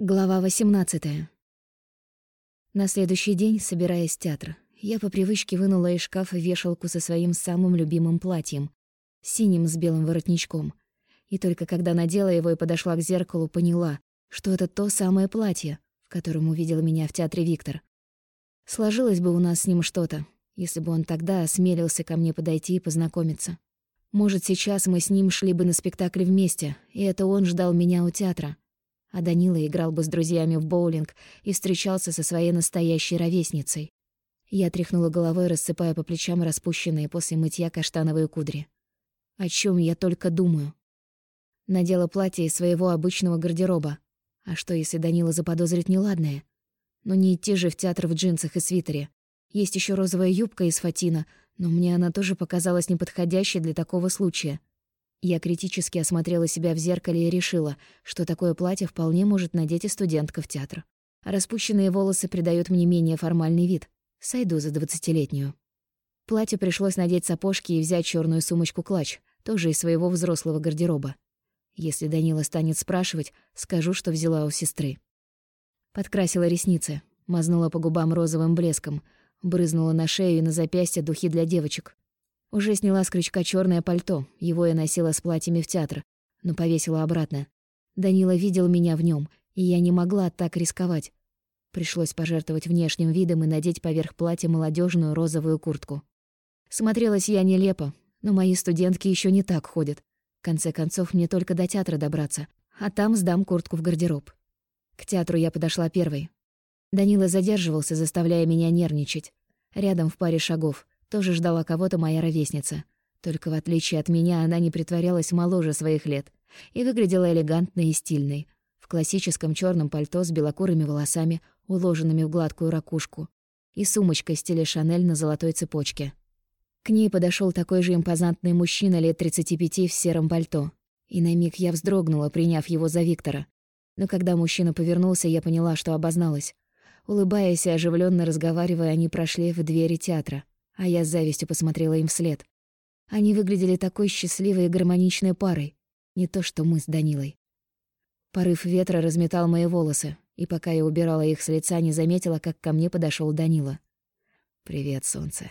Глава 18. На следующий день, собираясь в театр, я по привычке вынула из шкафа вешалку со своим самым любимым платьем, синим с белым воротничком. И только когда надела его и подошла к зеркалу, поняла, что это то самое платье, в котором увидел меня в театре Виктор. Сложилось бы у нас с ним что-то, если бы он тогда осмелился ко мне подойти и познакомиться. Может, сейчас мы с ним шли бы на спектакль вместе, и это он ждал меня у театра — а Данила играл бы с друзьями в боулинг и встречался со своей настоящей ровесницей. Я тряхнула головой, рассыпая по плечам распущенные после мытья каштановые кудри. О чем я только думаю. Надела платье из своего обычного гардероба. А что, если Данила заподозрит неладное? Но не идти же в театр в джинсах и свитере. Есть еще розовая юбка из фатина, но мне она тоже показалась неподходящей для такого случая. Я критически осмотрела себя в зеркале и решила, что такое платье вполне может надеть и студентка в театр. Распущенные волосы придают мне менее формальный вид. Сойду за двадцатилетнюю. Платье пришлось надеть сапожки и взять черную сумочку-клатч, тоже из своего взрослого гардероба. Если Данила станет спрашивать, скажу, что взяла у сестры. Подкрасила ресницы, мазнула по губам розовым блеском, брызнула на шею и на запястье духи для девочек. Уже сняла с крючка черное пальто, его я носила с платьями в театр, но повесила обратно. Данила видел меня в нем, и я не могла так рисковать. Пришлось пожертвовать внешним видом и надеть поверх платья молодежную розовую куртку. Смотрелась я нелепо, но мои студентки еще не так ходят. В конце концов, мне только до театра добраться, а там сдам куртку в гардероб. К театру я подошла первой. Данила задерживался, заставляя меня нервничать. Рядом в паре шагов — тоже ждала кого-то моя ровесница. Только в отличие от меня она не притворялась моложе своих лет и выглядела элегантной и стильной, в классическом черном пальто с белокурыми волосами, уложенными в гладкую ракушку, и сумочкой в стиле Шанель на золотой цепочке. К ней подошел такой же импозантный мужчина лет 35 в сером пальто, и на миг я вздрогнула, приняв его за Виктора. Но когда мужчина повернулся, я поняла, что обозналась. Улыбаясь и оживленно разговаривая, они прошли в двери театра а я с завистью посмотрела им вслед. Они выглядели такой счастливой и гармоничной парой, не то что мы с Данилой. Порыв ветра разметал мои волосы, и пока я убирала их с лица, не заметила, как ко мне подошел Данила. «Привет, солнце».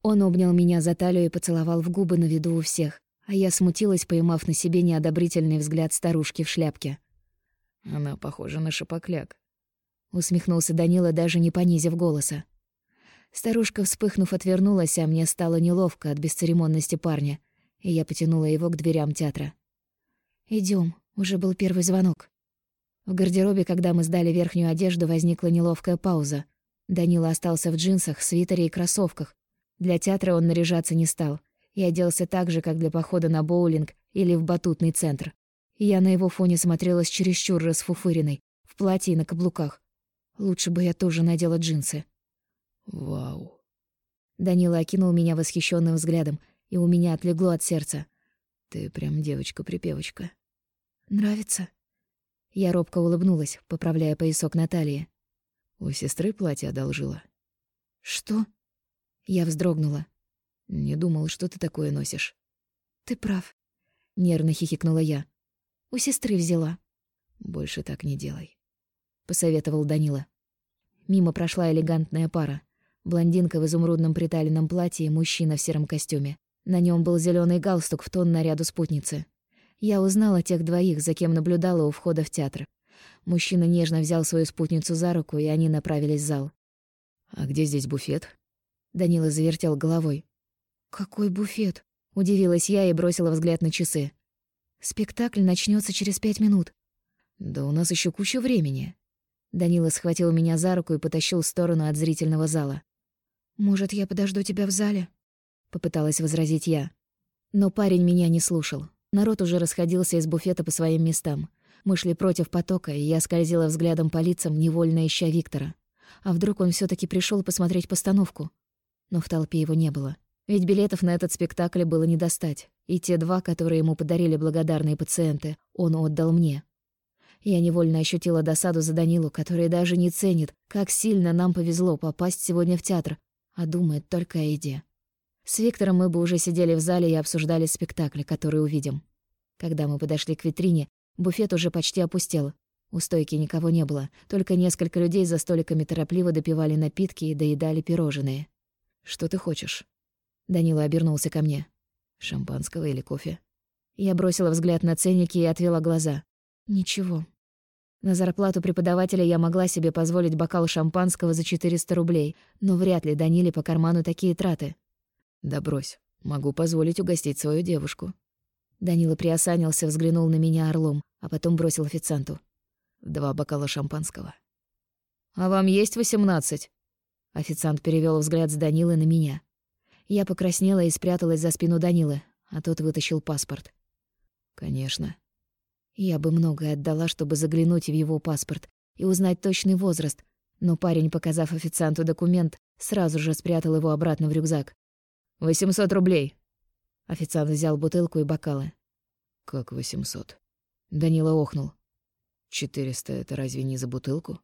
Он обнял меня за талию и поцеловал в губы на виду у всех, а я смутилась, поймав на себе неодобрительный взгляд старушки в шляпке. «Она похожа на шапокляк», — усмехнулся Данила, даже не понизив голоса. Старушка, вспыхнув, отвернулась, а мне стало неловко от бесцеремонности парня, и я потянула его к дверям театра. Идем, уже был первый звонок. В гардеробе, когда мы сдали верхнюю одежду, возникла неловкая пауза. Данила остался в джинсах, свитере и кроссовках. Для театра он наряжаться не стал и оделся так же, как для похода на боулинг или в батутный центр. я на его фоне смотрелась чересчур расфуфыренной, в платье и на каблуках. Лучше бы я тоже надела джинсы. Вау. Данила окинул меня восхищенным взглядом, и у меня отлегло от сердца. Ты прям девочка-припевочка. Нравится? Я робко улыбнулась, поправляя поясок Натальи. У сестры платье одолжила. Что? Я вздрогнула. Не думал, что ты такое носишь. Ты прав. Нервно хихикнула я. У сестры взяла. Больше так не делай. Посоветовал Данила. Мимо прошла элегантная пара. Блондинка в изумрудном приталенном платье и мужчина в сером костюме. На нем был зеленый галстук в тон наряду спутницы. Я узнала тех двоих, за кем наблюдала у входа в театр. Мужчина нежно взял свою спутницу за руку, и они направились в зал. «А где здесь буфет?» Данила завертел головой. «Какой буфет?» — удивилась я и бросила взгляд на часы. «Спектакль начнется через пять минут». «Да у нас еще куча времени». Данила схватил меня за руку и потащил в сторону от зрительного зала. «Может, я подожду тебя в зале?» — попыталась возразить я. Но парень меня не слушал. Народ уже расходился из буфета по своим местам. Мы шли против потока, и я скользила взглядом по лицам, невольно ища Виктора. А вдруг он все таки пришел посмотреть постановку? Но в толпе его не было. Ведь билетов на этот спектакль было не достать. И те два, которые ему подарили благодарные пациенты, он отдал мне. Я невольно ощутила досаду за Данилу, который даже не ценит, как сильно нам повезло попасть сегодня в театр, а думает только о еде. С Виктором мы бы уже сидели в зале и обсуждали спектакль, который увидим. Когда мы подошли к витрине, буфет уже почти опустел. У стойки никого не было, только несколько людей за столиками торопливо допивали напитки и доедали пирожные. «Что ты хочешь?» Данила обернулся ко мне. «Шампанского или кофе?» Я бросила взгляд на ценники и отвела глаза. «Ничего». На зарплату преподавателя я могла себе позволить бокал шампанского за 400 рублей, но вряд ли Даниле по карману такие траты. «Да брось, могу позволить угостить свою девушку». Данила приосанился, взглянул на меня орлом, а потом бросил официанту. «Два бокала шампанского». «А вам есть восемнадцать?» Официант перевел взгляд с Данилы на меня. Я покраснела и спряталась за спину Данилы, а тот вытащил паспорт. «Конечно». Я бы многое отдала, чтобы заглянуть в его паспорт и узнать точный возраст, но парень, показав официанту документ, сразу же спрятал его обратно в рюкзак. «Восемьсот рублей!» Официант взял бутылку и бокалы. «Как восемьсот?» Данила охнул. «Четыреста — это разве не за бутылку?»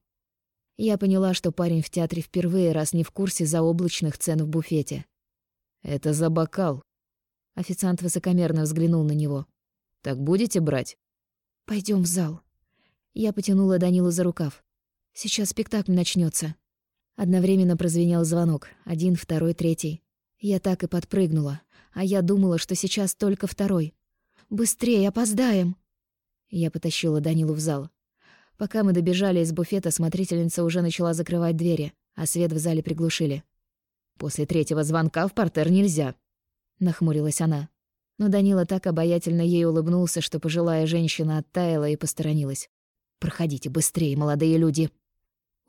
Я поняла, что парень в театре впервые, раз не в курсе заоблачных цен в буфете. «Это за бокал». Официант высокомерно взглянул на него. «Так будете брать?» Пойдем в зал». Я потянула Данилу за рукав. «Сейчас спектакль начнется. Одновременно прозвенел звонок. Один, второй, третий. Я так и подпрыгнула. А я думала, что сейчас только второй. «Быстрее, опоздаем!» Я потащила Данилу в зал. Пока мы добежали из буфета, смотрительница уже начала закрывать двери, а свет в зале приглушили. «После третьего звонка в портер нельзя», — нахмурилась она. Но Данила так обаятельно ей улыбнулся, что пожилая женщина оттаяла и посторонилась. «Проходите быстрее, молодые люди!»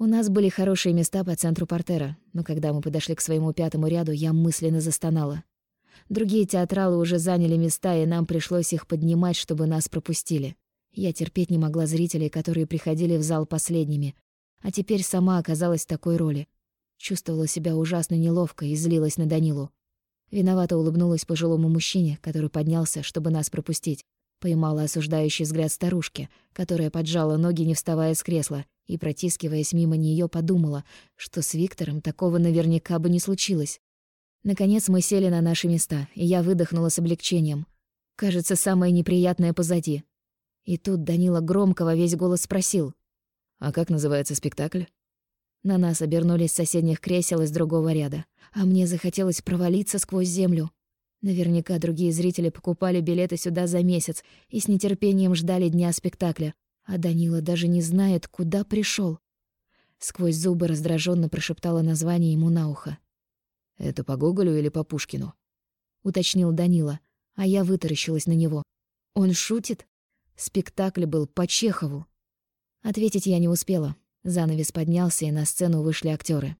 У нас были хорошие места по центру портера, но когда мы подошли к своему пятому ряду, я мысленно застонала. Другие театралы уже заняли места, и нам пришлось их поднимать, чтобы нас пропустили. Я терпеть не могла зрителей, которые приходили в зал последними, а теперь сама оказалась в такой роли. Чувствовала себя ужасно неловко и злилась на Данилу. Виновато улыбнулась пожилому мужчине, который поднялся, чтобы нас пропустить. Поймала осуждающий взгляд старушки, которая поджала ноги, не вставая с кресла, и, протискиваясь мимо нее, подумала, что с Виктором такого наверняка бы не случилось. Наконец мы сели на наши места, и я выдохнула с облегчением. Кажется, самое неприятное позади. И тут Данила громко во весь голос спросил. «А как называется спектакль?» На нас обернулись соседних кресел из другого ряда а мне захотелось провалиться сквозь землю. Наверняка другие зрители покупали билеты сюда за месяц и с нетерпением ждали дня спектакля, а Данила даже не знает, куда пришел. Сквозь зубы раздраженно прошептала название ему на ухо. «Это по Гоголю или по Пушкину?» — уточнил Данила, а я вытаращилась на него. «Он шутит? Спектакль был по Чехову». Ответить я не успела. Занавес поднялся, и на сцену вышли актеры.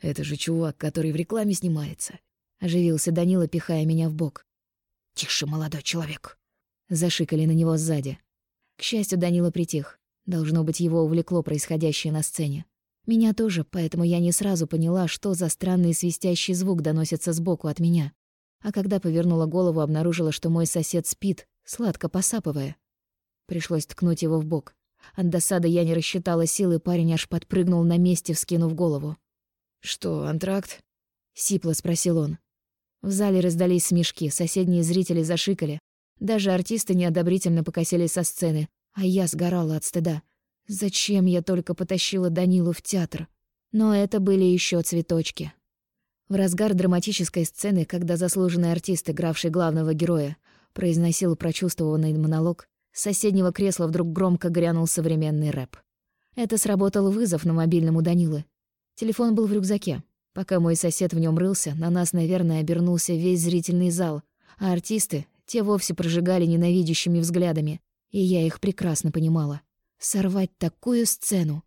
Это же чувак, который в рекламе снимается. Оживился Данила, пихая меня в бок. «Тише, молодой человек!» Зашикали на него сзади. К счастью, Данила притих. Должно быть, его увлекло происходящее на сцене. Меня тоже, поэтому я не сразу поняла, что за странный свистящий звук доносится сбоку от меня. А когда повернула голову, обнаружила, что мой сосед спит, сладко посапывая. Пришлось ткнуть его в бок. От досады я не рассчитала силы, парень аж подпрыгнул на месте, вскинув голову. «Что, антракт?» — сипло спросил он. В зале раздались смешки, соседние зрители зашикали. Даже артисты неодобрительно покосились со сцены, а я сгорала от стыда. Зачем я только потащила Данилу в театр? Но это были еще цветочки. В разгар драматической сцены, когда заслуженный артист, игравший главного героя, произносил прочувствованный монолог, с соседнего кресла вдруг громко грянул современный рэп. Это сработал вызов на мобильном у Данилы. Телефон был в рюкзаке. Пока мой сосед в нем рылся, на нас, наверное, обернулся весь зрительный зал, а артисты, те вовсе прожигали ненавидящими взглядами, и я их прекрасно понимала. Сорвать такую сцену!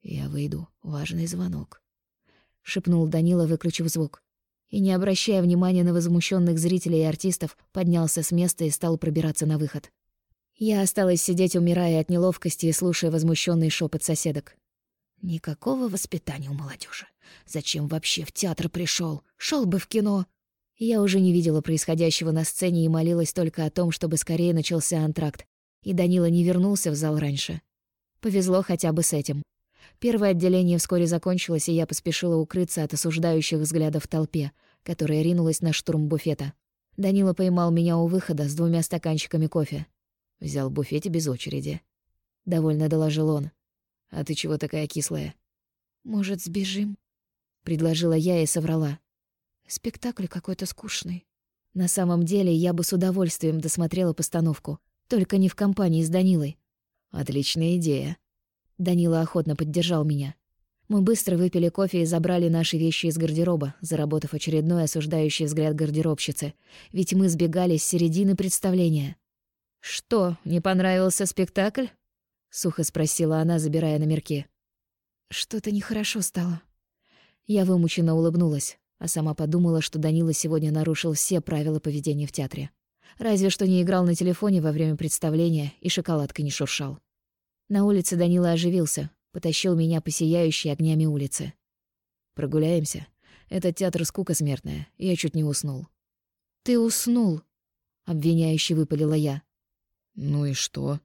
«Я выйду. Важный звонок», — шепнул Данила, выключив звук. И, не обращая внимания на возмущенных зрителей и артистов, поднялся с места и стал пробираться на выход. Я осталась сидеть, умирая от неловкости и слушая возмущенный шепот соседок. Никакого воспитания у молодежи. Зачем вообще в театр пришел? Шел бы в кино. Я уже не видела происходящего на сцене и молилась только о том, чтобы скорее начался антракт, и Данила не вернулся в зал раньше. Повезло хотя бы с этим. Первое отделение вскоре закончилось, и я поспешила укрыться от осуждающих взглядов в толпе, которая ринулась на штурм буфета. Данила поймал меня у выхода с двумя стаканчиками кофе. Взял в буфете без очереди. довольно доложил он. «А ты чего такая кислая?» «Может, сбежим?» — предложила я и соврала. «Спектакль какой-то скучный». На самом деле, я бы с удовольствием досмотрела постановку, только не в компании с Данилой. «Отличная идея». Данила охотно поддержал меня. Мы быстро выпили кофе и забрали наши вещи из гардероба, заработав очередной осуждающий взгляд гардеробщицы, ведь мы сбегали с середины представления. «Что, не понравился спектакль?» — сухо спросила она, забирая номерки. «Что-то нехорошо стало». Я вымученно улыбнулась, а сама подумала, что Данила сегодня нарушил все правила поведения в театре. Разве что не играл на телефоне во время представления и шоколадкой не шуршал. На улице Данила оживился, потащил меня по сияющей огнями улице. «Прогуляемся. Этот театр скука смертная. Я чуть не уснул». «Ты уснул?» — обвиняюще выпалила я. «Ну и что?»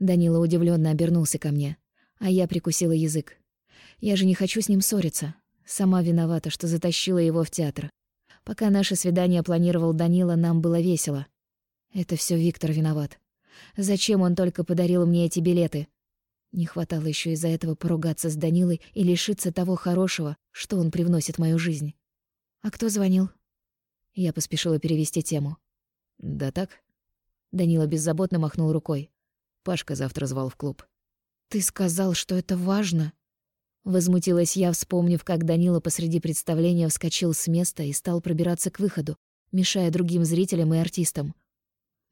Данила удивленно обернулся ко мне, а я прикусила язык. Я же не хочу с ним ссориться. Сама виновата, что затащила его в театр. Пока наше свидание планировал Данила, нам было весело. Это все Виктор виноват. Зачем он только подарил мне эти билеты? Не хватало еще из-за этого поругаться с Данилой и лишиться того хорошего, что он привносит в мою жизнь. «А кто звонил?» Я поспешила перевести тему. «Да так?» Данила беззаботно махнул рукой. «Пашка завтра звал в клуб». «Ты сказал, что это важно?» Возмутилась я, вспомнив, как Данила посреди представления вскочил с места и стал пробираться к выходу, мешая другим зрителям и артистам.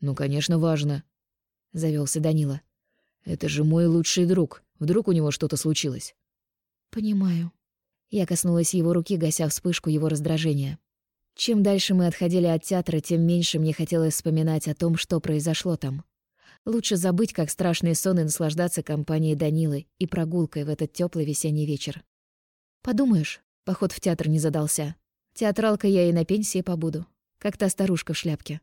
«Ну, конечно, важно», — завелся Данила. Это же мой лучший друг. Вдруг у него что-то случилось. Понимаю. Я коснулась его руки, гася вспышку его раздражения. Чем дальше мы отходили от театра, тем меньше мне хотелось вспоминать о том, что произошло там. Лучше забыть, как страшный сон, и наслаждаться компанией Данилы и прогулкой в этот теплый весенний вечер. Подумаешь, поход в театр не задался. Театралка я и на пенсии побуду, как та старушка в шляпке.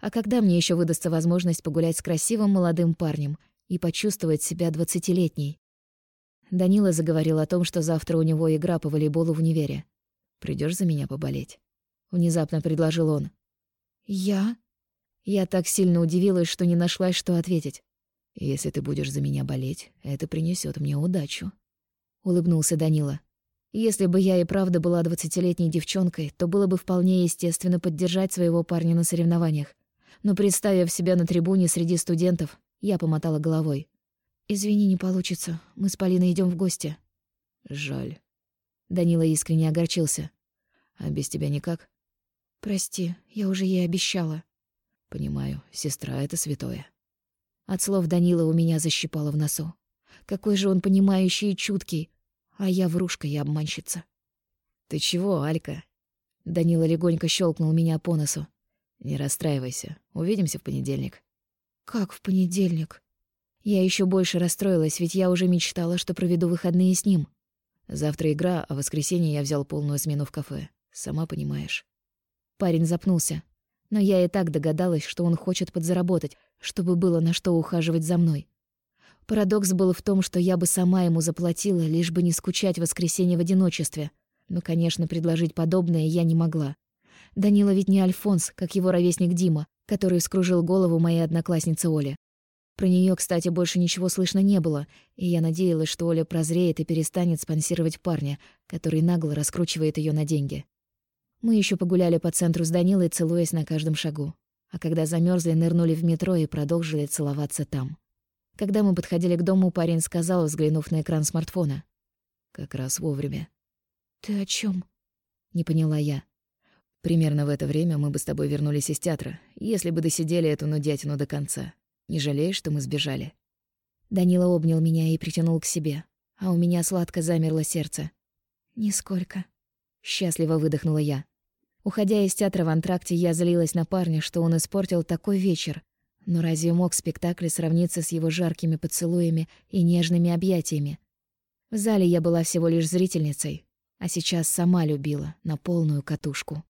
А когда мне еще выдастся возможность погулять с красивым молодым парнем, и почувствовать себя двадцатилетней. Данила заговорил о том, что завтра у него игра по волейболу в универе. Придешь за меня поболеть?» Внезапно предложил он. «Я?» Я так сильно удивилась, что не нашлась, что ответить. «Если ты будешь за меня болеть, это принесет мне удачу», — улыбнулся Данила. «Если бы я и правда была двадцатилетней девчонкой, то было бы вполне естественно поддержать своего парня на соревнованиях. Но представив себя на трибуне среди студентов, я помотала головой. «Извини, не получится. Мы с Полиной идем в гости». «Жаль». Данила искренне огорчился. «А без тебя никак?» «Прости, я уже ей обещала». «Понимаю, сестра — это святое». От слов Данила у меня защипало в носу. Какой же он понимающий и чуткий, а я врушка и обманщица. «Ты чего, Алька?» Данила легонько щелкнул меня по носу. «Не расстраивайся. Увидимся в понедельник». Как в понедельник? Я еще больше расстроилась, ведь я уже мечтала, что проведу выходные с ним. Завтра игра, а в воскресенье я взял полную смену в кафе. Сама понимаешь. Парень запнулся. Но я и так догадалась, что он хочет подзаработать, чтобы было на что ухаживать за мной. Парадокс был в том, что я бы сама ему заплатила, лишь бы не скучать в воскресенье в одиночестве. Но, конечно, предложить подобное я не могла. Данила ведь не Альфонс, как его ровесник Дима, который вскружил голову моей одноклассницы Оле. Про нее, кстати, больше ничего слышно не было, и я надеялась, что Оля прозреет и перестанет спонсировать парня, который нагло раскручивает ее на деньги. Мы еще погуляли по центру с Данилой, целуясь на каждом шагу. А когда замерзли, нырнули в метро и продолжили целоваться там. Когда мы подходили к дому, парень сказал, взглянув на экран смартфона. «Как раз вовремя». «Ты о чем? не поняла я. Примерно в это время мы бы с тобой вернулись из театра, если бы досидели эту нудятину до конца. Не жалеешь, что мы сбежали?» Данила обнял меня и притянул к себе, а у меня сладко замерло сердце. «Нисколько». Счастливо выдохнула я. Уходя из театра в антракте, я злилась на парня, что он испортил такой вечер. Но разве мог спектакль сравниться с его жаркими поцелуями и нежными объятиями? В зале я была всего лишь зрительницей, а сейчас сама любила на полную катушку.